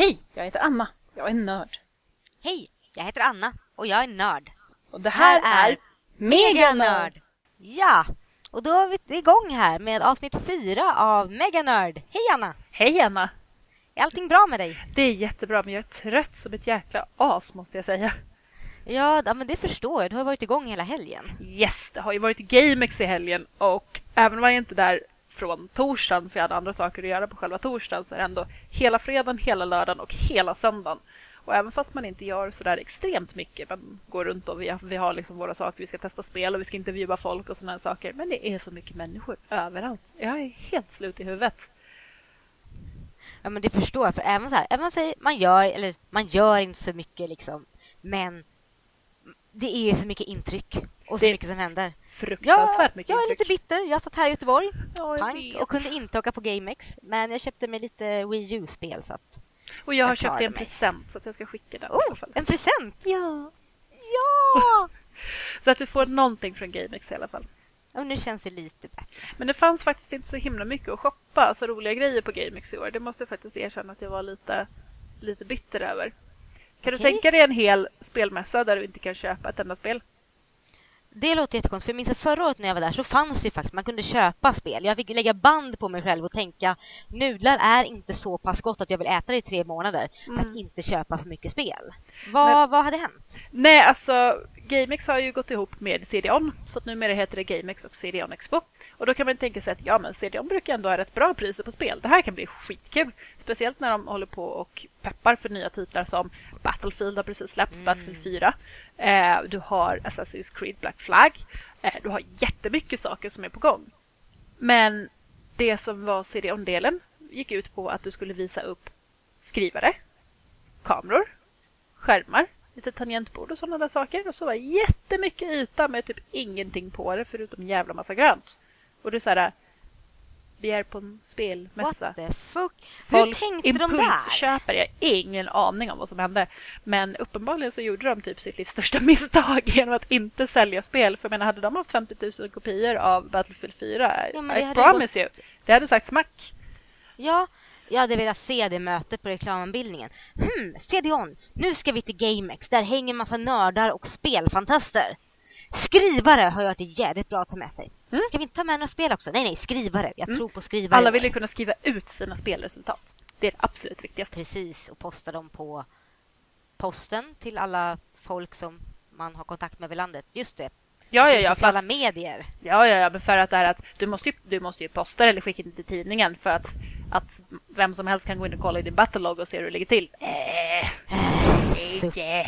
Hej, jag heter Anna. Jag är nörd. Hej, jag heter Anna och jag är nörd. Och det här, är Meganörd! Ja, och då är vi igång här med avsnitt fyra av Meganörd. Hej Anna! Hej Anna! Är allting bra med dig? Det är jättebra, men jag är trött som ett jäkla as måste jag säga. Ja, men det förstår jag. Du har varit igång hela helgen. Yes, det har ju varit GameX i helgen och även om jag inte är där från torsdagen, för jag hade andra saker att göra på själva torsdagen, så är det ändå hela fredagen, hela lördagen och hela söndagen. Och även fast man inte gör så där extremt mycket, man går runt och vi har, vi har liksom våra saker, vi ska testa spel och vi ska intervjua folk och sådana saker. Men det är så mycket människor överallt. Jag är helt slut i huvudet. Ja, men det förstår jag. För även så här, även man säger man gör, eller man gör inte så mycket liksom, men det är så mycket intryck och så Det- mycket som händer. Fruktansvärt Jag, mycket jag är lite bitter. Jag satt här i Göteborg, Ja, pank, och kunde inte åka på GameX. Men jag köpte mig lite Wii U-spel så att... Och jag har jag köpt dig en mig. present så att jag ska skicka den. Oh, en present! Ja. Ja! Så att du får någonting från GameX i alla fall. Och nu känns det lite bättre. Men det fanns faktiskt inte så himla mycket att shoppa, alltså roliga grejer på GameX i år. Det måste jag faktiskt erkänna att jag var lite, lite bitter över. Kan du Okej. tänka dig en hel spelmässa där du inte kan köpa ett enda spel? Det låter jättekonstigt, för jag minns att förra året när jag var där så fanns det ju faktiskt, man kunde köpa spel. Jag fick lägga band på mig själv och tänka, nudlar är inte så pass gott att jag vill äta det i tre månader för att Mm. inte köpa för mycket spel. Vad, vad hade hänt? Nej, alltså GameX har ju gått ihop med CDON så att numera heter det GameX och CDON Expo. Och då kan man tänka sig att ja, men CDON brukar ändå ha rätt bra priser på spel. Det här kan bli skitkul. Speciellt när de håller på och peppar för nya titlar som Battlefield har precis släppts, Mm. Battlefield 4. Eh, du har Assassin's Creed Black Flag. Eh, du har jättemycket saker som är på gång. Men det som var CDON-delen gick ut på att du skulle visa upp skrivare, kameror, skärmar, lite tangentbord och sådana där saker. Och så var det jättemycket yta med typ ingenting på det förutom jävla massa grönt. Och det är så här, vi är på en What spelmässa. the fuck? Folk Hur tänkte de där? impulsköper, jag ingen aning om vad som hände. Men uppenbarligen så gjorde de typ sitt livs största misstag genom att inte sälja spel. För jag menar, hade de haft 50 000 kopior av Battlefield 4, Ja, men det I hade promise gått- you, det hade sagt smack. Ja, jag hade velat se det mötet på reklamanbildningen. Hmm, CDON, nu ska vi till GameX. Där hänger massa nördar och spelfantaster. Skrivare har jag hört är jävligt bra att ta med sig. Mm. Ska vi inte ta med några spel också? Nej, nej, skrivare. Jag Mm. tror på skrivare. Alla ville kunna skriva ut sina spelresultat. Det är det absolut viktigaste. Precis, och posta dem på posten till alla folk som man har kontakt med över landet. Just det, Ja, ja, ja. Sociala att, medier. ja, ja, ja, men för att det är att du måste ju, du måste ju posta eller skicka det till tidningen för att, att vem som helst kan gå in och kolla i din battlelog och se hur det ligger till. Äh, inte.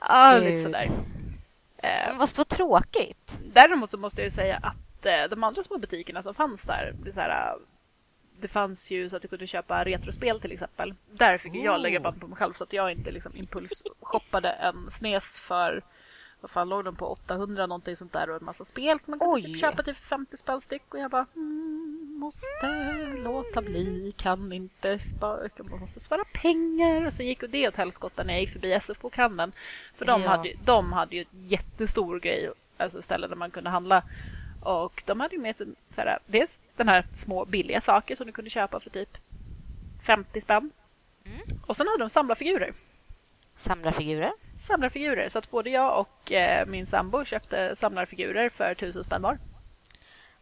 Ja, lite sådär. Men vad så tråkigt. Däremot så måste jag ju säga att eh, de andra små butikerna som fanns där, det, så här, eh, det fanns ju så att du kunde köpa retrospel till exempel. Där fick ju jag Oh. lägga band på mig själv så att jag inte liksom impulsshoppade en snes för vad fan låg de på? 800 någonting sånt där och en massa spel som man kunde typ köpa till 50 spänn styck. Och jag bara mm, måste låta bli, kan inte spara, måste spara pengar. Och så gick det åt helskotta när jag gick förbi SF-bokhandeln för de, Ja. hade, de hade ju en jättestor grej, alltså ställe där man kunde handla och de hade ju med sig så här, dels den här små billiga saker som du kunde köpa för typ 50 spänn Mm. och sen hade de samlarfigurer Samlarfigurer. samlarfigurer. Så att både jag och eh, min sambo köpte samlarfigurer för tusen spänn var.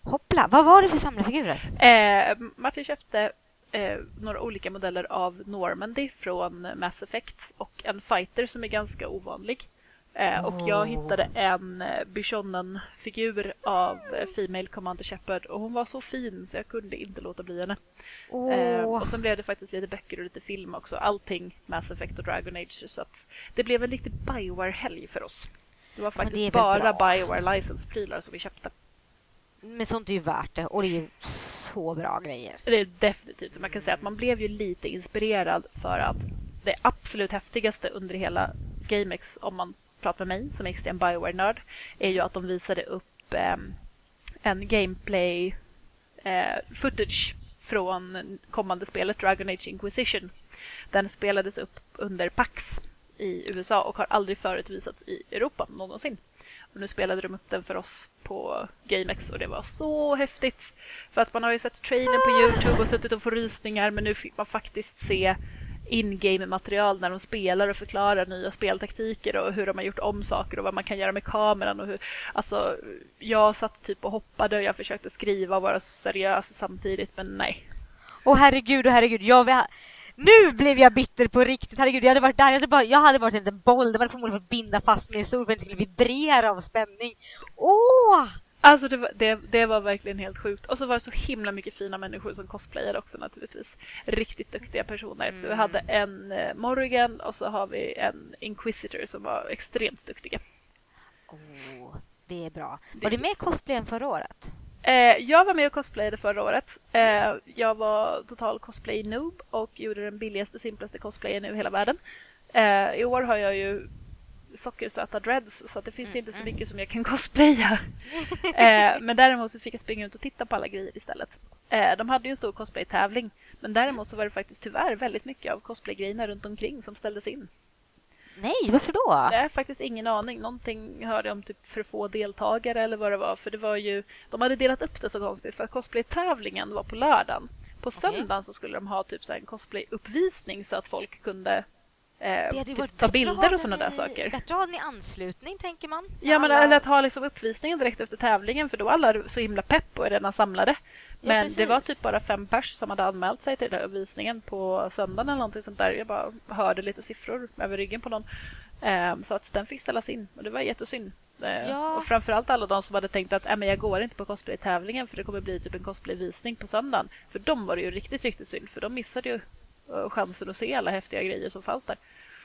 Hoppla, vad var det för samlarfigurer? Eh, Martin köpte eh, några olika modeller av Normandy från Mass Effect och en fighter som är ganska ovanlig. Eh, och jag Oh. hittade en eh, Bishonen-figur av eh, Female Commander Shepard och hon var så fin så jag kunde inte låta bli henne. Eh, och sen blev det faktiskt lite böcker och lite film också. Allting Mass Effect och Dragon Age. Så att det blev en riktig Bioware-helg för oss. Det var det faktiskt väl bara bra. Bioware licensprylar som vi köpte. men sånt är ju värt det och det är ju så bra grejer. Det är definitivt man kan säga att man blev ju lite inspirerad för att det absolut häftigaste under hela GameX, om man pratar med mig som är extrem Bioware-nörd, är ju att de visade upp eh, en gameplay eh, footage från kommande spelet Dragon Age Inquisition. Den spelades upp under PAX i USA och har aldrig förut visats i Europa någonsin. Och nu spelade de upp den för oss på GameX och det var så häftigt. För att man har ju sett trailern på Youtube och suttit och fått rysningar men nu fick man faktiskt se in-game material när de spelar och förklarar nya speltaktiker och hur de har gjort om saker och vad man kan göra med kameran och hur, alltså jag satt typ och hoppade och jag försökte skriva och vara seriös samtidigt men nej. Åh herregud, och herregud, jag vill... Nu blev jag bitter på riktigt, herregud, jag hade varit där, jag hade, bara, jag hade varit en liten boll, det var förmodligen för att binda fast mig i en stol för att jag skulle vibrera av spänning. Åh! Alltså det var, det, det var verkligen helt sjukt. Och så var det så himla mycket fina människor som cosplayade också naturligtvis. Riktigt duktiga personer. Mm. Vi hade en eh, Morrigan och så har vi en Inquisitor som var extremt duktiga. Oh, det är bra. Var det mer cosplay än förra året? Eh, jag var med och cosplayade förra året. Eh, jag var total cosplay noob och gjorde den billigaste, simplaste cosplayen i hela världen. Eh, I år har jag ju sockersöta dreads så att det finns mm. inte så mm. mycket som jag kan cosplaya. eh, men däremot så fick jag springa ut och titta på alla grejer istället. Eh, de hade ju en stor cosplay-tävling men däremot så var det faktiskt tyvärr väldigt mycket av cosplay-grejerna runt omkring som ställdes in. Nej, varför då? Jag har faktiskt ingen aning. Någonting hörde jag om typ för få deltagare eller vad det var. För det var ju, de hade delat upp det så konstigt för att cosplay-tävlingen var på lördagen. På söndagen okay. så skulle de ha typ så en cosplay-uppvisning så att folk kunde eh, typ, ta bilder och sådana där saker. Bättre att ha den i anslutning, tänker man. Ja, men alla... eller att ha liksom uppvisningen direkt efter tävlingen för då är alla så himla pepp och är redan samlade. Men ja, det var typ bara fem pers som hade anmält sig till den uppvisningen på söndagen eller någonting sånt där. Jag bara hörde lite siffror över ryggen på någon. Eh, så att den fick ställas in och det var jättesynd. Eh, ja. Och framförallt alla de som hade tänkt att äh, men jag går inte på cosplay-tävlingen för det kommer bli typ en cosplay-visning på söndagen. För dem var det ju riktigt, riktigt synd för de missade ju chansen att se alla häftiga grejer som fanns där.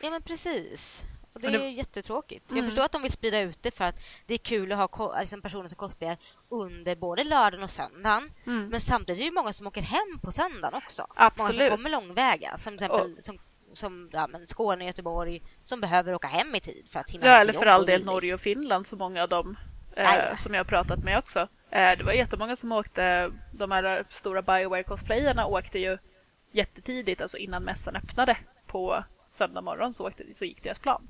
Ja men precis. Och det är det... jättetråkigt. Mm. Jag förstår att de vill sprida ut det för att det är kul att ha liksom, personer som cosplayar under både lördagen och söndagen. Mm. Men samtidigt är det många som åker hem på söndagen också. Absolut. Många som kommer långväga. Som till exempel och... som, som ja, men Skåne och Göteborg som behöver åka hem i tid för att hinna Ja, eller för all del Norge och Finland, så många av dem eh, som jag har pratat med också. Eh, det var jättemånga som åkte, de här stora Bioware-cosplayerna åkte ju jättetidigt, alltså innan mässan öppnade på söndag morgon så, åkte, så gick deras plan.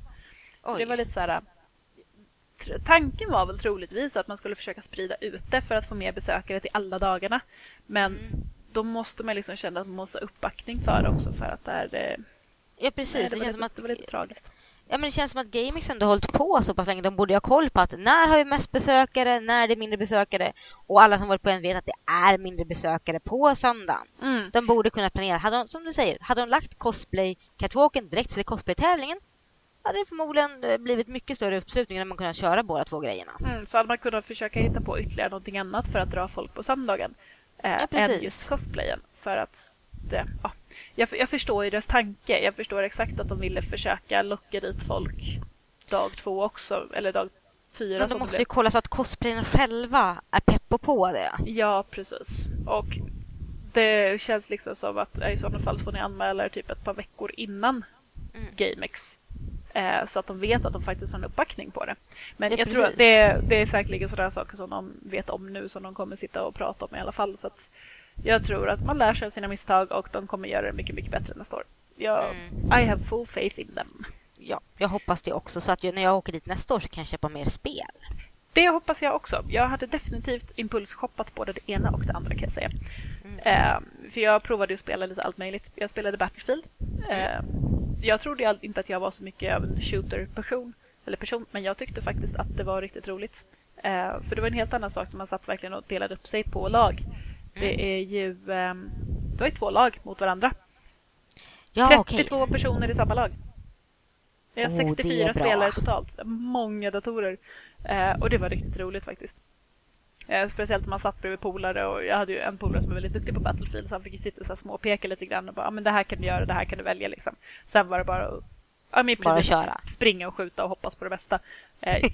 Så Oj. det var lite så här... Tanken var väl troligtvis att man skulle försöka sprida ut det för att få mer besökare till alla dagarna. Men mm. då måste man liksom känna att man måste ha uppbackning för det också för att det är... Ja precis, nej, det, det, känns lite, som att... det var lite tragiskt. Ja men det känns som att GameX ändå hållit på så pass länge. De borde ha koll på att när har vi mest besökare, när är det mindre besökare. Och alla som varit på en vet att det är mindre besökare på söndagen. Mm. De borde kunna planera. Hade de, som du säger, hade de lagt cosplay catwalken direkt för cosplay-tävlingen hade det förmodligen eh, blivit mycket större uppslutning när man kunnat köra båda två grejerna. Mm, så hade man kunnat försöka hitta på ytterligare någonting annat för att dra folk på söndagen. Eh, ja, än just cosplayen. För att det, ja, jag, jag förstår ju deras tanke. Jag förstår exakt att de ville försöka locka dit folk dag två också, eller dag fyra. Men de måste ju kolla så att cosplayerna själva är peppo på det. Ja, precis. Och det känns liksom som att i sådana fall får ni anmäla er typ ett par veckor innan mm. GameX. Eh, så att de vet att de faktiskt har en uppbackning på det. Men det jag precis. tror att det, det är säkerligen sådana saker som de vet om nu som de kommer sitta och prata om i alla fall. Så att jag tror att man lär sig av sina misstag och de kommer göra det mycket, mycket bättre nästa år. Jag, mm. I have full faith in them. Ja, jag hoppas det också. Så att när jag åker dit nästa år så kan jag köpa mer spel. Det hoppas jag också. Jag hade definitivt impulsshoppat både det ena och det andra kan jag säga. Mm. Eh, för jag provade att spela lite allt möjligt. Jag spelade Battlefield. Eh, jag trodde inte att jag var så mycket av en shooter-person, eller person, men jag tyckte faktiskt att det var riktigt roligt. Eh, för det var en helt annan sak när man satt verkligen och delade upp sig på lag. Det mm. är ju det var två lag mot varandra. Ja, 32 okay. personer i samma lag. Det är oh, 64 är spelare totalt. Många datorer. Eh, och det var riktigt roligt faktiskt. Eh, speciellt när man satt bredvid polare och jag hade ju en polare som var väldigt duktig på Battlefield så han fick ju sitta och småpeka lite grann och bara ah, men det här kan du göra, det här kan du välja liksom. Sen var det bara att Ja, men bara köra. springa och skjuta och hoppas på det bästa. Eh,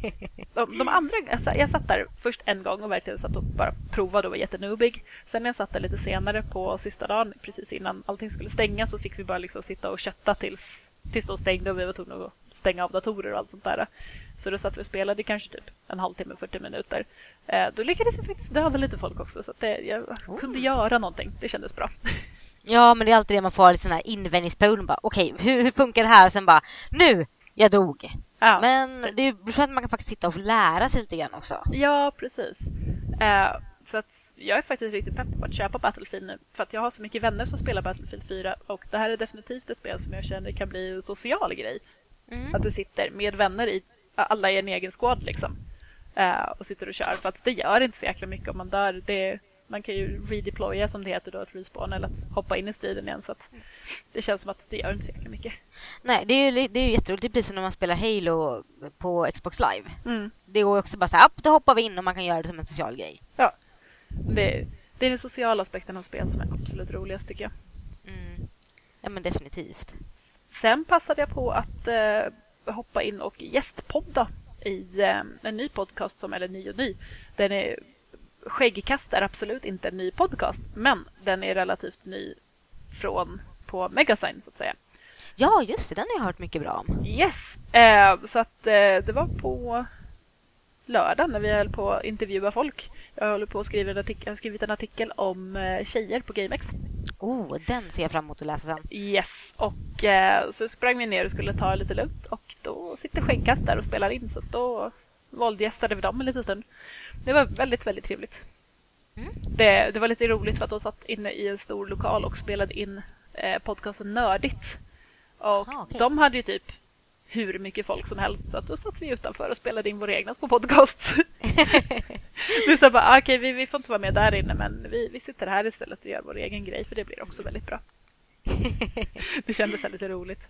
de, de, andra, alltså, jag satt där först en gång och verkligen satt och bara provade och var jättenubig. Sen när jag satt där lite senare på sista dagen, precis innan allting skulle stänga, så fick vi bara liksom sitta och kötta tills, tills de stängde och vi var tvungna att stänga av datorer och allt sånt där. Så då satt vi och spelade kanske typ en halvtimme, 40 minuter. Eh, då lyckades jag faktiskt döda lite folk också så det, jag oh. kunde göra någonting. Det kändes bra. Ja, men det är alltid det man får lite sån här invändningsperiod. Okej, okay, hur, hur funkar det här? Och sen bara, nu, jag dog. Ja. Men det är så att man kan faktiskt sitta och lära sig lite grann också. Ja, precis. Eh, för att jag är faktiskt riktigt pepp på att köpa Battlefield nu. För att jag har så mycket vänner som spelar Battlefield 4 och det här är definitivt ett spel som jag känner kan bli en social grej. Mm. Att du sitter med vänner i, alla i en egen squad liksom. eh, och sitter och kör. För att det gör inte så jäkla mycket om man dör. Det, man kan ju redeploya som det heter då, att respawn eller att hoppa in i striden igen. Så att det känns som att det gör inte så jäkla mycket. Nej, det är ju, det är ju jätteroligt. Det är precis som när man spelar Halo på Xbox Live. Mm. Det går ju också bara så här, "App, då hoppar vi in och man kan göra det som en social grej. Det, det är den sociala aspekten av spel som är absolut roligast tycker jag. Mm. Ja, men definitivt. Sen passade jag på att eh, hoppa in och gästpodda i eh, en ny podcast som, eller ny och ny. Den är, Skäggkast är absolut inte en ny podcast, men den är relativt ny från på Megasign så att säga. Ja, just det. Den har jag hört mycket bra om. Yes! Eh, så att eh, det var på lördag när vi höll på att intervjua folk. Jag håller på att skriva en artikel, jag har skrivit en artikel om eh, tjejer på GameX. Oh, den ser jag fram emot att läsa sen. Yes, och eh, så sprang vi ner och skulle ta lite lugnt och då sitter Skäggkast där och spelar in så då våldgästade vi dem en liten stund. Det var väldigt, väldigt trevligt. Mm. Det, det var lite roligt för att de satt inne i en stor lokal och spelade in eh, podcasten Nördigt. Och Aha, okej. de hade ju typ hur mycket folk som helst så att då satt vi utanför och spelade in vår egna små podcast. Du sa bara, ah, okej vi, vi får inte vara med där inne men vi, vi sitter här istället och gör vår egen grej för det blir också väldigt bra. Det kändes väldigt roligt.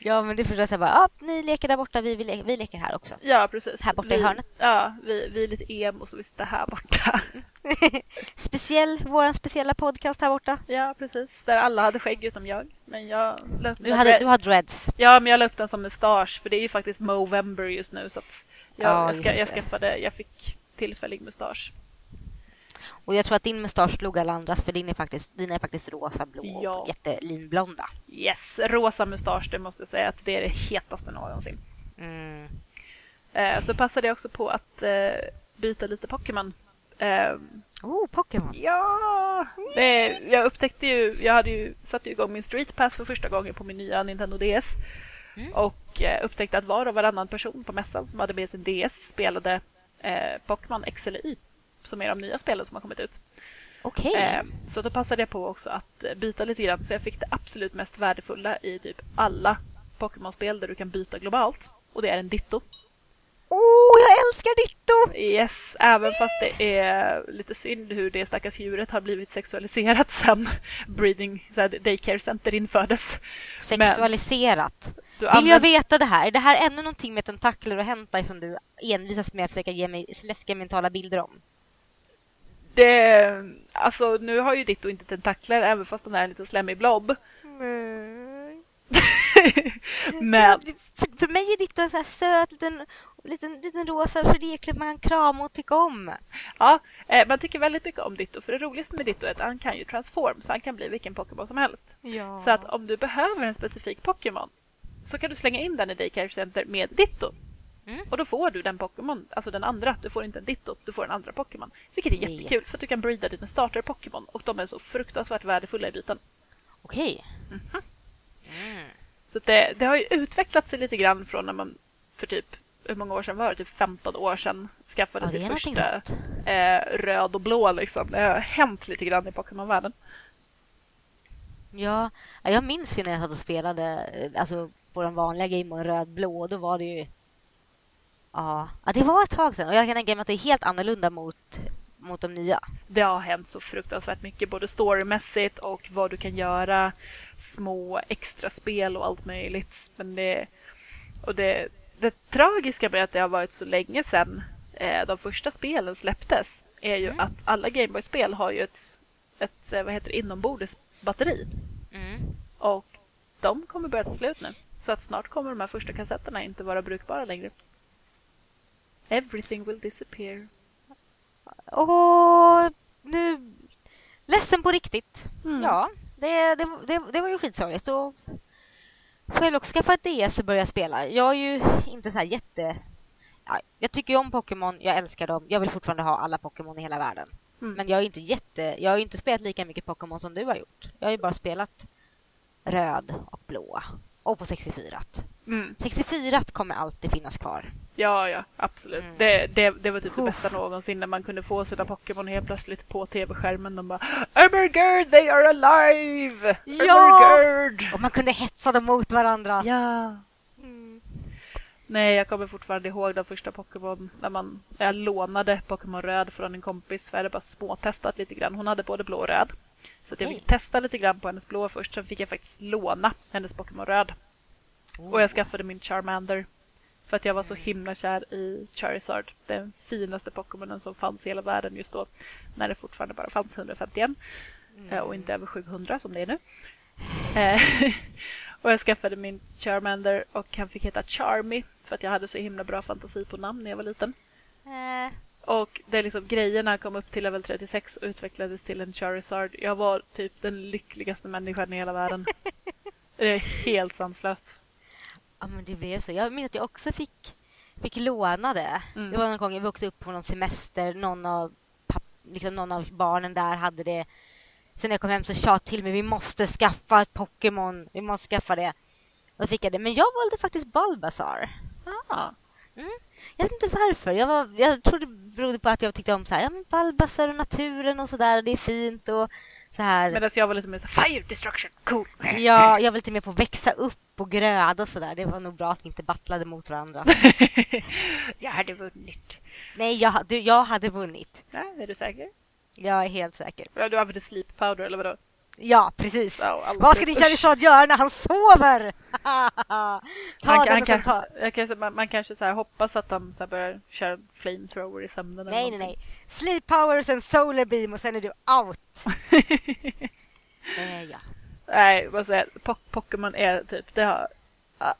Ja, men det förstår jag. Bara, ah, ni leker där borta, vi, vi, le- vi leker här också. Ja, precis. Här borta i vi, hörnet. Ja, vi, vi är lite emo så vi sitter här borta. Speciell, våran speciella podcast här borta. Ja, precis. Där alla hade skägg utom jag. Men jag Du hade, du har dreads. Ja, men jag la upp den som mustasch för det är ju faktiskt Movember just nu så att jag, Ja, jag, ska, jag skaffade, jag fick tillfällig mustasch. Och jag tror att din mustasch slog alla andras för din är faktiskt, dina är faktiskt rosa, blå Ja. och jättelinblonda. Yes, rosa mustasch, det måste jag säga att det är det hetaste någonsin. Mm. Eh, så passade jag också på att eh, byta lite Pokémon. Eh, Oh, Pokémon. ja, det, jag upptäckte ju, jag hade ju satt ju igång min Street Pass för första gången på min nya Nintendo DS. Mm. Och eh, upptäckte att var och varannan person på mässan som hade med sin DS spelade eh, Pokémon X eller Y. Som är de nya spelen som har kommit ut. Okej. Eh, så då passade jag på också att byta lite grann så jag fick det absolut mest värdefulla i typ alla Pokémon-spel där du kan byta globalt. Och det är en Ditto. Oh, jag älskar Ditto! Yes, även fast det är lite synd hur det stackars djuret har blivit sexualiserat sen breeding så här, daycare center infördes. Sexualiserat. Du Vill jag använder- veta det här? Är det här ännu någonting med tentakler och hentai som du envisas med att försöka ge mig läskiga mentala bilder om? Det, alltså nu har ju Ditto inte tentakler även fast den är en liten slemmig blob. Men För, för mig är Ditto en så här söt liten, liten, liten rosa förleklig man kan krama och tycka om. ja, eh, man tycker väldigt mycket om Ditto för det roligaste med Ditto är att han kan ju transform så han kan bli vilken Pokémon som helst. Ja. Så att om du behöver en specifik Pokémon så kan du slänga in den i Daycare Center med Ditto. Mm. Och då får du den Pokémon, alltså den andra. Du får inte en Ditto, du får en andra Pokémon. Vilket är jättekul för att du kan breeda dina starter Pokémon och de är så fruktansvärt värdefulla i byten. Okej. Mhm. Mm. Så det, det har ju utvecklat sig lite grann från när man för typ, hur många år sedan var det? Typ 15 år sedan skaffade Ja, någonting första eh, röd och blå liksom. Det har hänt lite grann i Pokémon-världen. Ja, ja, jag minns ju när jag satt och spelade eh, alltså, på den vanliga Game Boy röd-blå. Då var det ju... Ja. ja, det var ett tag sedan. Och jag kan tänka mig att det är helt annorlunda mot, mot de nya. Det har hänt så fruktansvärt mycket både storymässigt och vad du kan göra. Små extra spel och allt möjligt. Men det, och det, det tragiska med att det har varit så länge sedan eh, de första spelen släpptes är ju Mm. att alla Gameboy-spel har ju ett, ett eh, vad heter det, inombordes batteri. Mm. Och de kommer börja ta slut nu. Så att snart kommer de här första kassetterna inte vara brukbara längre. Everything will disappear. Och nu... Ledsen på riktigt. Mm. Ja, det, det, det, det var ju skitsorgligt. Då får jag också skaffa ett DS och börja spela. Jag är ju inte så här jätte... Ja, jag tycker ju om Pokémon, jag älskar dem. Jag vill fortfarande ha alla Pokémon i hela världen. Mm. Men jag är inte jätte... Jag har ju inte spelat lika mycket Pokémon som du har gjort. Jag har ju bara spelat röd och blå. Och på 64. Mm. 64 kommer alltid finnas kvar. Ja, ja, absolut. Mm. Det, det, det var typ det bästa någonsin när man kunde få sina Pokémon helt plötsligt på tv-skärmen. De bara Emergard, they are alive! Ja! Emergard! Och man kunde hetsa dem mot varandra. Ja! Mm. Nej, jag kommer fortfarande ihåg de första Pokémon när man, jag lånade Pokémon röd från en kompis för jag hade bara småtestat lite grann. Hon hade både blå och röd. Så att jag fick testa lite grann på hennes blå först, sen fick jag faktiskt låna hennes Pokémon röd. Och jag skaffade min Charmander. För att jag var så himla kär i Charizard. Den finaste Pokémonen som fanns i hela världen just då. När det fortfarande bara fanns 151. eh, Och inte över 700 som det är nu. Eh, och jag skaffade min Charmander och han fick heta Charmy. För att jag hade så himla bra fantasi på namn när jag var liten. Eh, Och det är liksom grejerna kom upp till level 36 och utvecklades till en Charizard. Jag var typ den lyckligaste människan i hela världen. det är helt sanslöst. Ja men det blev så. Jag minns att jag också fick, fick låna det. Mm. Det var någon gång jag åkte upp på någon semester. Någon av, papp, liksom någon av barnen där hade det. Sen när jag kom hem så tjat till mig. Vi måste skaffa ett Pokémon. Vi måste skaffa det. Och då fick jag det. Men jag valde faktiskt Bulbasaur. Ah. Jag vet inte varför. Jag, var, jag tror det berodde på att jag tyckte om så här, ja, men Bulbasaur och naturen och sådär. Det är fint och så här. Medan jag var lite mer så fire destruction, cool. Ja, jag var lite mer på växa upp och gröda och sådär. Det var nog bra att vi inte battlade mot varandra. jag hade vunnit. Nej, jag, du, jag hade vunnit. Ja, är du säker? Jag är helt säker. Ja, du använde sleep powder eller vadå? Ja, precis. Alla Vad ska din Charizard göra när han sover? ta Man, den kan, ta... kan, man, man kanske så här hoppas att de så här börjar köra flamethrower i sömnen. eller Nej, nej, nej. Sleep power och sen solar beam och sen är du out. Eh, ja. Nej, vad säger? Po- Pokémon är typ, det har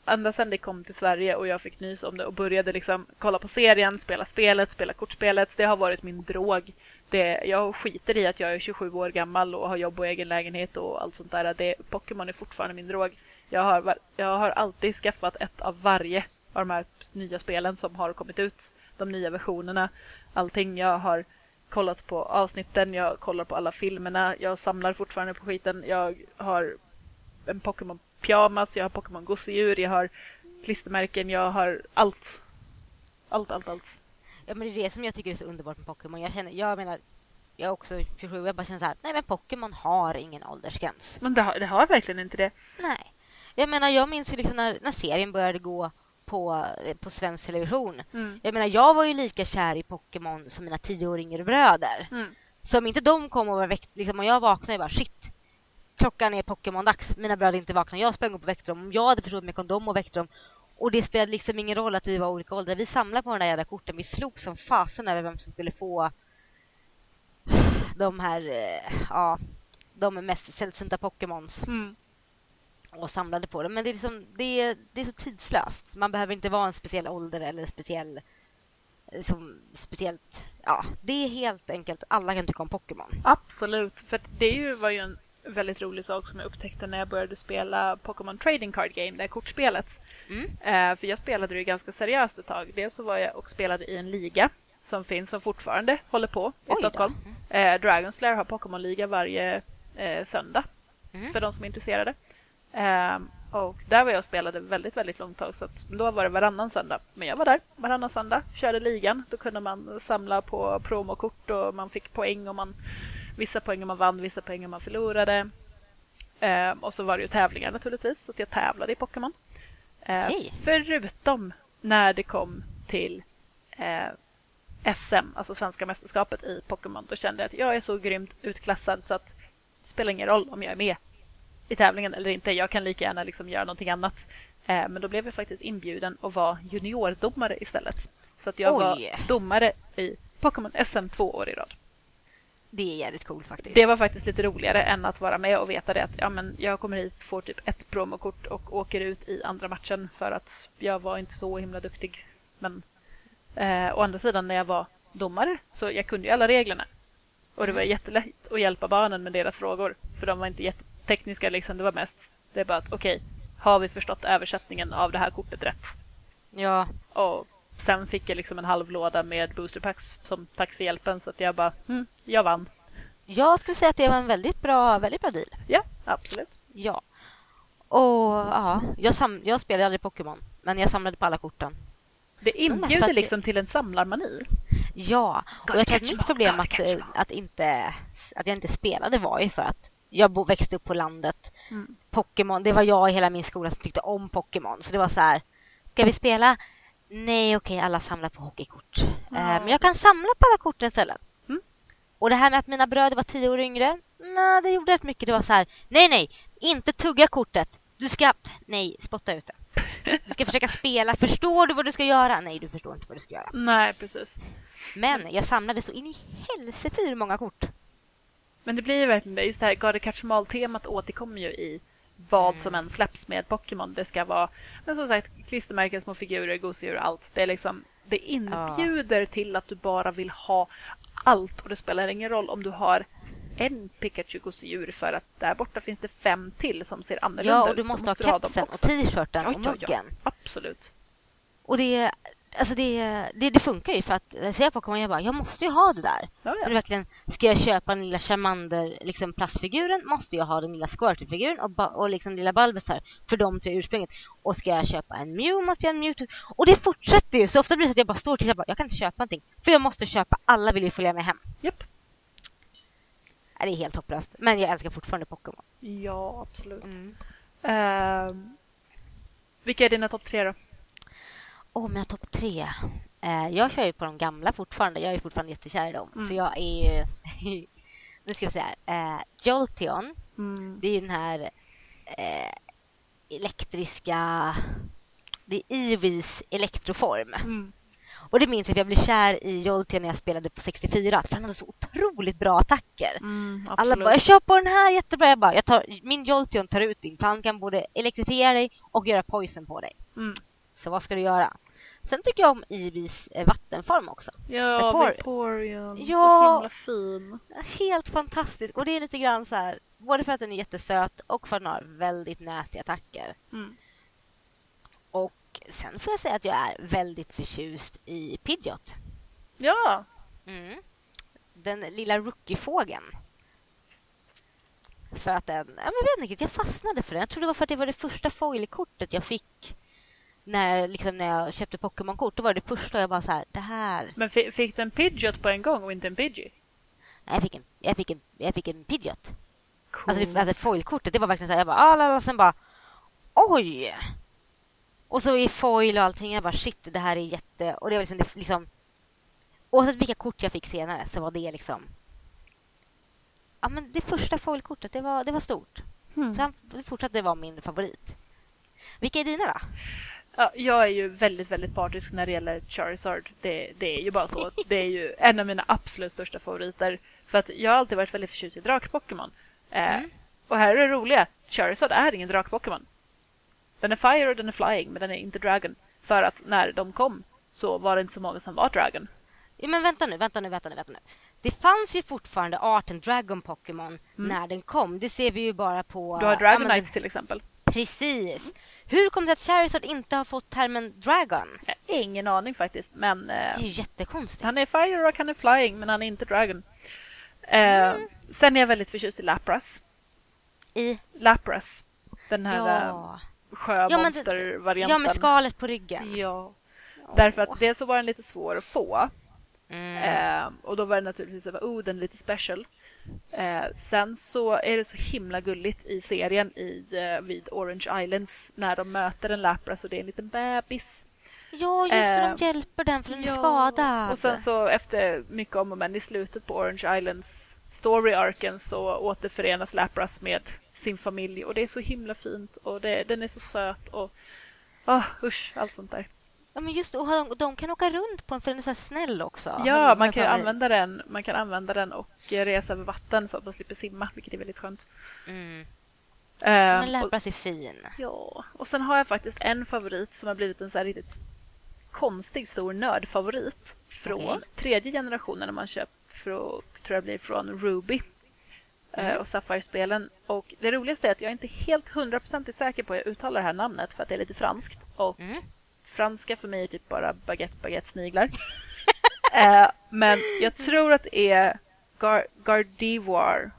ända sedan det kom till Sverige och jag fick nys om det och började liksom kolla på serien, spela spelet, spela kortspelet. Det har varit min drog. Det, jag skiter i att jag är 27 år gammal och har jobb och egen lägenhet och allt sånt där. Det, Pokémon är fortfarande min drog. Jag har, jag har alltid skaffat ett av varje av de här nya spelen som har kommit ut. De nya versionerna, allting. Jag har kollat på avsnitten, jag kollar på alla filmerna, jag samlar fortfarande på skiten. Jag har en Pokémon pyjamas, jag har Pokémon gosedjur, jag har klistermärken, jag har allt. Allt, allt, allt ja, men det är det som jag tycker är så underbart med Pokémon. Jag känner, jag menar, jag är också 27 jag bara känner så här, nej men Pokémon har ingen åldersgräns. Men det har, det har verkligen inte det. Nej. Jag menar, jag minns ju liksom när, när serien började gå på, eh, på svensk television. Mm. Jag menar, jag var ju lika kär i Pokémon som mina tio år yngre bröder. Mm. Så om inte de kom och var väckt, liksom, och jag vaknade och bara shit, klockan är Pokémon-dags. Mina bröder inte vaknade. Jag sprang upp och väckte dem. Om jag hade förstått mig om dem och väckte dem. Och det spelade liksom ingen roll att vi var olika åldrar. Vi samlade på de där jävla korten. Vi slog som fasen över vem som skulle få de här, eh, ja, de mest sällsynta Pokémons Mm. och samlade på dem. Men det är, liksom, det, är, det är så tidslöst. Man behöver inte vara en speciell ålder eller speciell, liksom, speciellt, ja, det är helt enkelt, alla kan tycka om Pokémon. Absolut, för det var ju en väldigt rolig sak som jag upptäckte när jag började spela Pokémon Trading Card Game, det här kortspelet. Mm. Eh, för jag spelade det ganska seriöst ett tag. Dels så var jag och spelade i en liga som finns, som fortfarande håller på i Oj. Stockholm. Eh, Dragon Slayer har Pokémon-liga varje eh, söndag Mm. för de som är intresserade. Ehm, och där var jag och spelade väldigt, väldigt långt tag så då var det varannan söndag. Men jag var där varannan söndag, körde ligan. Då kunde man samla på promokort och man fick poäng om man vissa poäng man vann, vissa poäng man förlorade. Ehm, och så var det ju tävlingar naturligtvis, så jag tävlade i Pokémon. Ehm, Okej. Förutom när det kom till eh, SM, alltså svenska mästerskapet i Pokémon. Då kände jag att jag är så grymt utklassad så att det spelar ingen roll om jag är med i tävlingen eller inte. Jag kan lika gärna liksom göra någonting annat. Eh, men då blev jag faktiskt inbjuden att vara juniordomare istället. Så att jag Oj. var domare i Pokémon SM två år i rad. Det är jävligt coolt faktiskt. Det var faktiskt lite roligare än att vara med och veta det att ja, men jag kommer hit, får typ ett promokort och åker ut i andra matchen för att jag var inte så himla duktig. Men eh, å andra sidan när jag var domare så jag kunde ju alla reglerna. Och det var jättelätt att hjälpa barnen med deras frågor. För de var inte jättetekniska liksom. Det var mest det är bara att okej, har vi förstått översättningen av det här kortet rätt? Ja, Och sen fick jag liksom en halv låda med boosterpacks som tack för hjälpen. Så att jag bara, mm, jag vann. jag skulle säga att det var en väldigt bra, väldigt bra deal. Ja, absolut. Ja. Och ja, jag, sam- jag spelade aldrig Pokémon, men jag samlade på alla korten. Det inbjuder att- liksom till en samlarmani. Ja, och jag tror att mitt problem att, att, inte, att jag inte spelade var ju för att jag växte upp på landet. Mm. Pokémon, det var jag i hela min skola som tyckte om Pokémon. Så det var så här, ska vi spela? Nej, okej, alla samlar på hockeykort. Eh, Ja. men jag kan samla på alla korten istället. Mm. Och det här med att mina bröder var tio år yngre, nej, det gjorde rätt mycket. Det var så här, nej, nej, inte tugga kortet. Du ska, nej, spotta ut det. Du ska försöka spela. Förstår du vad du ska göra? Nej, du förstår inte vad du ska göra. Nej, precis. Men jag samlade så in i helsefyr många kort. Men det blir ju verkligen det. Just det här Gotta catch 'em all-temat återkommer ju i vad Mm. som än släpps med Pokémon. Det ska vara, men som sagt, klistermärken, små figurer, gosedjur, allt. Det är liksom, det inbjuder till att du bara vill ha allt och det spelar ingen roll om du har en Pikachu-gosedjur för att där borta finns det fem till som ser annorlunda Ja, och ut. du måste då ha kepsen och t-shirten Ja, och ja, ja. muggen. Absolut. Och det, alltså det, det, det funkar ju för att jag ser Pokémon jag bara, jag måste ju ha det där. Ja, ja. verkligen, ska jag köpa den lilla Charmander liksom plastfiguren måste jag ha den lilla Squirtle-figuren och, och liksom lilla Bulbasaur för de tre ursprunget. Och ska jag köpa en Mew måste jag ha en Mewtwo. Och det fortsätter ju! Så ofta blir det så att jag bara står och tittar och bara, jag kan inte köpa någonting. För jag måste köpa, alla vill ju följa med hem. Japp. Ja, Det är helt hopplöst. Men jag älskar fortfarande Pokémon. Ja, absolut. Mm. Ehm, vilka är dina topp tre då? Åh, mina topp tre. Eh, jag kör ju på de gamla fortfarande. Jag är fortfarande jättekär i dem. Mm. Så jag är ju... nu ska vi se här. Eh, Jolteon. Mm. Det är ju den här eh, elektriska... Det är Eevees elektroform. Mm. Och det minns jag att jag blev kär i Jolteon när jag spelade på 64. För han hade så otroligt bra attacker. Mm, Alla bara, jag kör på den här jättebra. Jag bara, jag tar, min Jolteon tar ut din. För han kan både elektrifiera dig och göra poison på dig. Mm. Så vad ska du göra? Sen tycker jag om Eevees eh, vattenform också. Ja, Vaporeon. Vaporeon. Ja. Så himla fin. Helt fantastisk. Och det är lite grann så här, både för att den är jättesöt och för att den har väldigt nasty attacker. Mm. Och sen får jag säga att jag är väldigt förtjust i Pidgeot. Ja, Mm. Den lilla rookie-fågeln. För att den, jag vet inte jag fastnade för den. Jag tror det var för att det var det första foilkortet jag fick när, liksom, när jag köpte Pokémon-kort. Då var det första jag bara så här, det här. men fi- fick du en Pidgeot på en gång och inte en Pidgey? Nej, jag fick en, jag fick en, jag fick en Pidgeot. Cool. Alltså, det, alltså foilkortet, det var verkligen så här, jag bara, ah, lala, sen bara, oj! Och så i foil och allting, jag bara shit, det här är jätte... Och det var liksom, det, liksom oavsett vilka kort jag fick senare så var det liksom... Ja, men det första foilkortet, det var, det var stort. Mm. Så han fortsatte vara min favorit. Vilka är dina då? Ja, jag är ju väldigt, väldigt partisk när det gäller Charizard. Det, det är ju bara så. Det är ju en av mina absolut största favoriter. För att jag har alltid varit väldigt förtjust i drak-Pokémon. Eh, Mm. Och här är det roliga. Charizard är ingen drak-Pokémon. Den är Fire och den är Flying, men den är inte Dragon. För att när de kom så var det inte så många som var Dragon. Ja, men vänta nu, vänta nu, vänta nu, vänta nu. Det fanns ju fortfarande Art and Dragon Pokémon när den kom. Det ser vi ju bara på... Mm. Du har ja, Dragonite den- till exempel. Precis. Hur kom det att Charizard inte har fått termen Dragon? Har ingen aning faktiskt, men Det eh, är ju jättekonstigt. han är Fire och han är Flying, men han är inte Dragon. Eh, Mm. Sen är jag väldigt förtjust i Lapras. I... Lapras. Den här eh, Ja. sjömonstervarianten. ja, med skalet på ryggen. Ja. Därför att dels så var den lite svår att få. Mm. Eh, och då var det naturligtvis att oh, den är lite special. Eh, sen så är det så himla gulligt i serien i, eh, vid Orange Islands när de möter en Lapras och det är en liten bebis. Ja, just det. eh, De hjälper den för den är Ja, skadad. Och sen så efter mycket om och men i slutet på Orange Islands story-arken så återförenas Lapras med sin familj och det är så himla fint och det, den är så söt och ah, usch, allt sånt där. Ja, men just. Och de, de kan åka runt på den för den är så snäll också. Ja, Men- man men kan, använda den, man kan använda den och eh, resa över vatten så att man slipper simma, vilket är väldigt skönt. Mm. Eh, Men och, Lapras är fin. ja, och sen har jag faktiskt en favorit som har blivit en så här riktigt konstig stor nördfavorit från Okej. tredje generationen när man köpt från, tror jag blir från Ruby eh, Mm. och Sapphire-spelen. Och det roligaste är att jag inte är helt hundraprocentigt säker på hur jag uttalar det här namnet för att det är lite franskt. Och Mm. Franska för mig är typ bara baguette, baguette, sniglar. eh, men jag tror att det är Gar Gardevoir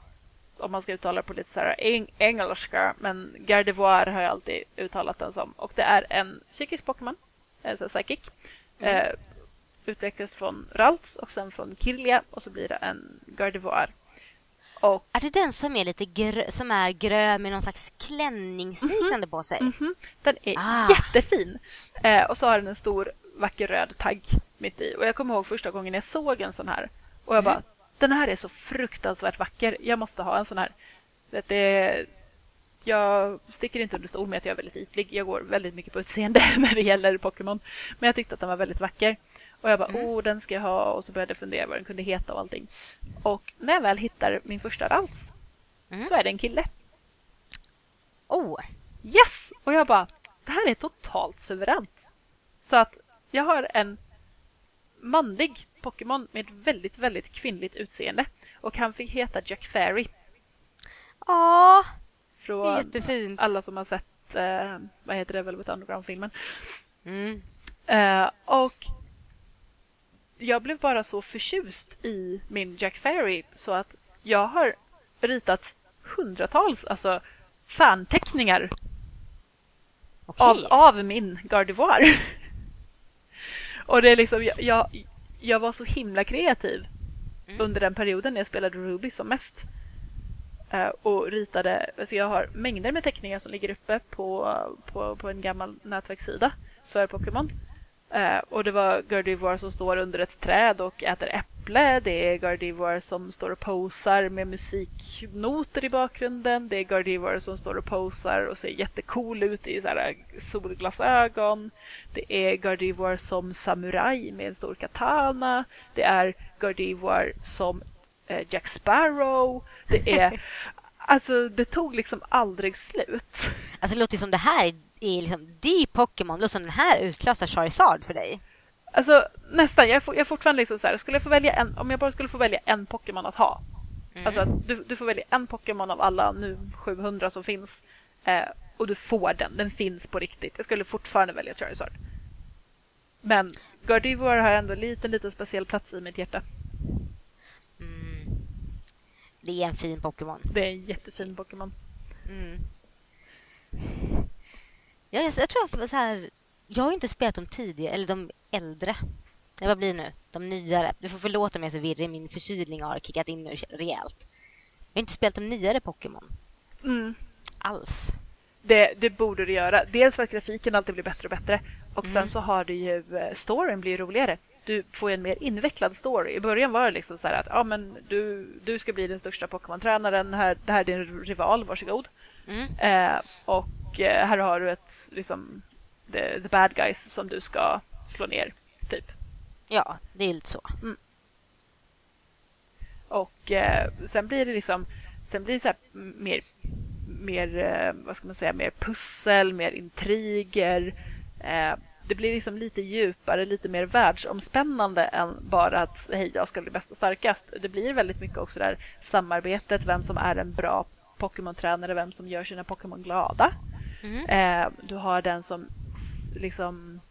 om man ska uttala det på lite så här eng engelska. Men Gardevoir har jag alltid uttalat den som. Och det är en psykisk Pokémon, alltså psychic. Eh, utvecklas från Ralts och sen från Kirlia och så blir det en Gardevoir. Och, är det den som är lite grö, som är grön med någon slags klänningsliknande mm -hmm. på sig? Mm -hmm. Den är ah. jättefin. Eh, och så har den en stor vacker röd tagg mitt i. Och jag kommer ihåg första gången jag såg en sån här. Och jag mm. bara, den här är så fruktansvärt vacker. Jag måste ha en sån här. Det är, jag sticker inte under stol med att jag är väldigt ytlig. Jag går väldigt mycket på utseende när det gäller Pokémon. Men jag tyckte att den var väldigt vacker. Och jag bara, mm. oh den ska jag ha. Och så började jag fundera vad den kunde heta och allting. Och när jag väl hittar min första rals mm. så är det en kille. Oh! Yes! Och jag bara, det här är totalt suveränt. Så att jag har en manlig Pokémon med väldigt, väldigt kvinnligt utseende. Och han fick heta Jack Fairy. Ja, Från jättefint. alla som har sett, eh, vad heter det, Velvet Underground-filmen. Mm. Eh, och jag blev bara så förtjust i min Jack Fairy så att jag har ritat hundratals alltså fanteckningar okay. av, av min Gardevoir. och det är liksom, jag, jag, jag, var så himla kreativ mm. under den perioden när jag spelade Ruby som mest. Uh, och ritade, alltså jag har mängder med teckningar som ligger uppe på, på, på en gammal nätverkssida för Pokémon. Uh, och det var Gardevoir som står under ett träd och äter äpple. Det är Gardevoir som står och posar med musiknoter i bakgrunden. Det är Gardevoir som står och posar och ser jättecool ut i så här solglasögon. Det är Gardevoir som samuraj med en stor katana. Det är Gardevoir som uh, Jack Sparrow. Det är Alltså det tog liksom aldrig slut. Alltså det låter som det här är liksom de Pokémon, låter som den här utklassar Charizard för dig. Alltså nästan, jag är, jag är fortfarande liksom så här, skulle jag få välja en, om jag bara skulle få välja en Pokémon att ha. Mm. Alltså att du, du får välja en Pokémon av alla nu 700 som finns. Eh, och du får den, den finns på riktigt. Jag skulle fortfarande välja Charizard. Men Gardevoir har ändå lite, lite speciell plats i mitt hjärta. Mm. Det är en fin Pokémon. Det är en jättefin Pokémon. Mm. Ja, jag, jag tror att så här, jag har inte spelat de tidigare, eller de äldre. Nej, vad blir det nu? De nyare. Du får förlåta mig så virrig, min förkylning har kickat in nu rejält. Jag har inte spelat de nyare Pokémon. Mm. Alls. Det, det borde du göra. Dels för att grafiken alltid blir bättre och bättre. Och sen mm. så har du ju, eh, storyn blir roligare. Du får ju en mer invecklad story. I början var det liksom så här att ja, men du, du ska bli den största Pokémon-tränaren. Här, det här är din rival, varsågod. Mm. Eh, och eh, här har du ett, liksom, the, the, bad guys som du ska slå ner, typ. Ja, det är lite så. Mm. Och eh, sen blir det liksom, sen blir det så här mer, mer, vad ska man säga, mer pussel, mer intriger. Eh, det blir liksom lite djupare, lite mer världsomspännande än bara att hej, jag ska bli bäst och starkast. Det blir väldigt mycket också där samarbetet, vem som är en bra Pokémon-tränare, vem som gör sina Pokémon glada. Mm. Eh, du har den som liksom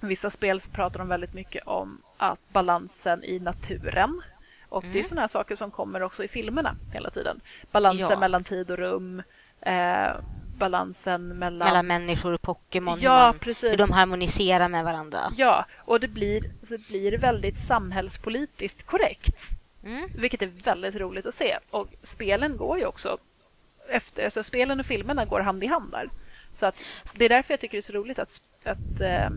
Vissa spel så pratar de väldigt mycket om att balansen i naturen. Och mm. det är mm. sådana här saker som kommer också i filmerna hela tiden. Balansen ja. mellan tid och rum. Eh, balansen mellan... Mellan människor och Pokémon. Ja, precis. Hur de harmoniserar med varandra. Ja, och det blir, det blir väldigt samhällspolitiskt korrekt. Mm. Vilket är väldigt roligt att se. Och spelen går ju också efter, alltså spelen och filmerna går hand i hand där. Så att det är därför jag tycker det är så roligt att, att eh,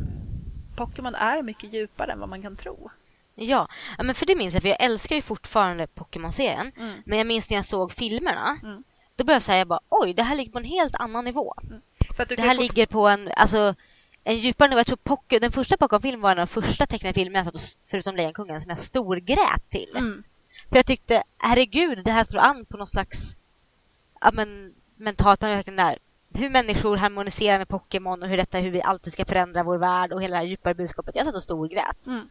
Pokémon är mycket djupare än vad man kan tro. Ja, men för det minns jag, för jag älskar ju fortfarande Pokémon-serien. Mm. Men jag minns när jag såg filmerna, mm. då började jag säga bara, oj, det här ligger på en helt annan nivå. Mm. det här ligger på en, alltså, en djupare nivå. Jag tror Poké, den första Pokémon-filmen var en av de första tecknade filmerna, förutom Lejonkungen, som jag storgrät till. Mm. För jag tyckte, herregud, det här slår an på någon slags ja, men, mentalt plan där hur människor harmoniserar med Pokémon och hur detta hur vi alltid ska förändra vår värld och hela det här djupare budskapet. Jag satt och storgrät. Mm.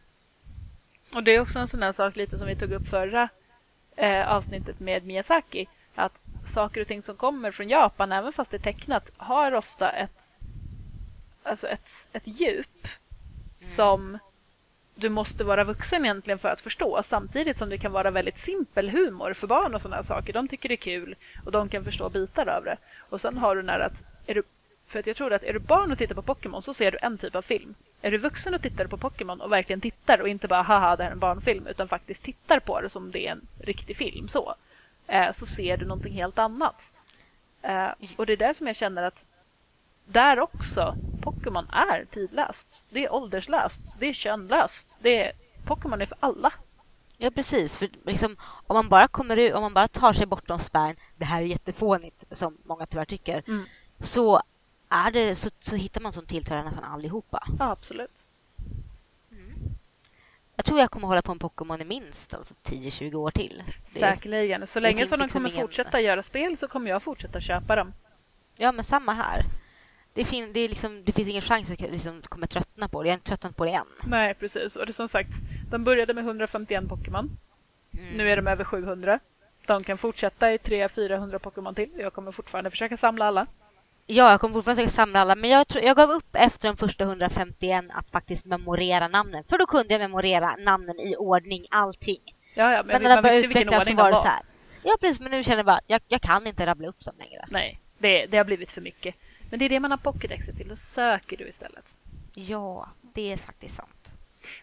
Och det är också en sån här sak lite som vi tog upp förra eh, avsnittet med Miyazaki. Att saker och ting som kommer från Japan, även fast det är tecknat, har ofta ett, alltså ett, ett djup mm. som du måste vara vuxen egentligen för att förstå samtidigt som det kan vara väldigt simpel humor för barn och sådana saker. De tycker det är kul och de kan förstå bitar av det. Och sen har du när att är du För att jag tror att är du barn och tittar på Pokémon så ser du en typ av film. Är du vuxen och tittar på Pokémon och verkligen tittar och inte bara haha det här är en barnfilm utan faktiskt tittar på det som det är en riktig film så. Eh, så ser du någonting helt annat. Eh, och det är där som jag känner att där också, Pokémon är tidlöst. Det är ålderslöst. Det är könlöst. Det är, Pokémon är för alla. Ja, precis. För liksom, om, man bara kommer ut, om man bara tar sig bortom spärren, det här är jättefånigt, som många tyvärr tycker, Mm. så, är det, så, så hittar man som tilltalar nästan allihopa. Ja, absolut. Jag tror jag kommer hålla på en Pokémon i minst alltså 10-20 år till. Det, Säkerligen. Så länge som de liksom kommer ingen- fortsätta göra spel så kommer jag fortsätta köpa dem. ja, men samma här. Det, fin, det, är liksom, det finns ingen chans att jag liksom kommer tröttna på det. Jag har inte tröttnat på det än. Nej, precis. Och det är som sagt, de började med 151 Pokémon. Mm. Nu är de över 700. De kan fortsätta i 300-400 Pokémon till. Jag kommer fortfarande försöka samla alla. Ja, jag kommer fortfarande säkert samla alla, men jag, jag gav upp efter de första 151 att faktiskt memorera namnen. För då kunde jag memorera namnen i ordning, allting. Ja, ja, men, Men, när man de började utvecklas så var de det så här. Ja, precis, men nu känner jag bara, jag, jag kan inte rabbla upp dem längre. Nej, det, det har blivit för mycket. Men det är det man har Pokédexet till. Då söker du istället. Ja, det är faktiskt sant.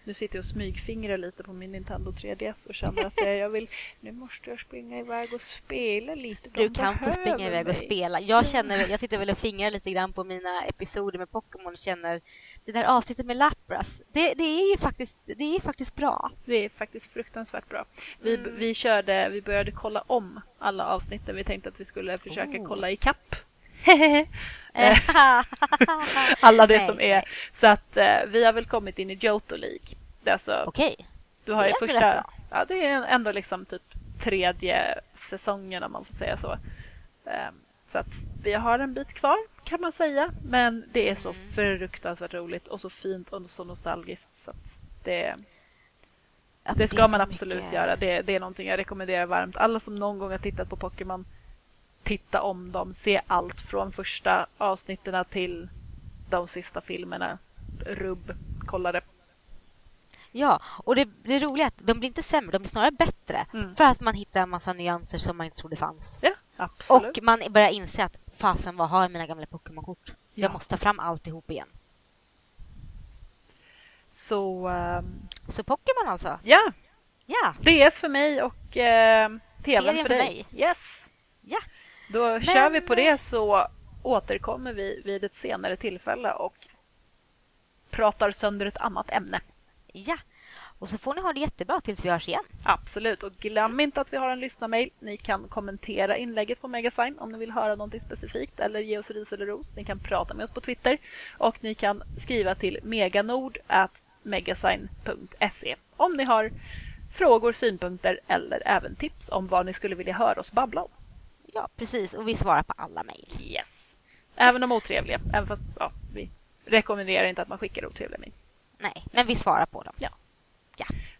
Nu sitter jag och smygfingrar lite på min Nintendo 3DS och känner att jag vill... Nu måste jag springa iväg och spela lite. De Du kan få springa iväg och mig. spela. Jag, känner, jag sitter väl och fingrar lite grann på mina episoder med Pokémon och känner det där avsnittet med Lapras, det, det, är ju faktiskt, det är faktiskt bra. Det är faktiskt fruktansvärt bra. Vi, Mm. vi körde, vi började kolla om alla avsnitten. Vi tänkte att vi skulle försöka Oh. kolla i kapp. Eh, alla det Nej, som är. nej. Så att eh, vi har väl kommit in i Johto League. Det är alltså, Okej, du har det ju första, rätt ja det är ändå liksom typ tredje säsongen om man får säga så. Ehm, så att vi har en bit kvar kan man säga. Men det är så Mm. fruktansvärt roligt och så fint och så nostalgiskt. Så det, Ja, det ska så man absolut mycket- göra. Det, det är någonting jag rekommenderar varmt. Alla som någon gång har tittat på Pokémon, titta om dem. Se allt från första avsnitten till de sista filmerna. Rubb, kolla det. Ja, och det, det roliga är att de blir inte sämre, de blir snarare bättre. Mm. För att man hittar en massa nyanser som man inte trodde fanns. Ja, absolut. Och man börjar inse att fasen, vad har jag mina gamla Pokémon-kort? Ja. Jag måste ta fram alltihop igen. Så ehm, Så Pokémon alltså? ja, Ja, DS för mig och eh, TVn Serien för för dig. mig. Yes. ja. Då kör vi på det så återkommer vi vid ett senare tillfälle och pratar sönder ett annat ämne. Ja. Och så får ni ha det jättebra tills vi hörs igen. Absolut, och glöm inte att vi har en lyssnarmail. Ni kan kommentera inlägget på Megasign om ni vill höra någonting specifikt eller ge oss ris eller ros. Ni kan prata med oss på Twitter och ni kan skriva till meganord@megasign.se om ni har frågor, synpunkter eller även tips om vad ni skulle vilja höra oss babbla om. Ja, precis. Och vi svarar på alla mejl. Yes. Även de otrevliga, även fast ja, vi rekommenderar inte att man skickar otrevliga mejl. Nej, men vi svarar på dem.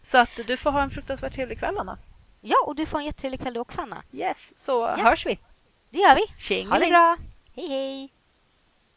Så att du får ha en fruktansvärt trevlig kväll Anna. Ja, och du får en jättetrevlig kväll också, Anna. Yes, så Ja. hörs vi. Det gör vi. Tjingeling. Ha det bra. Hej, hej.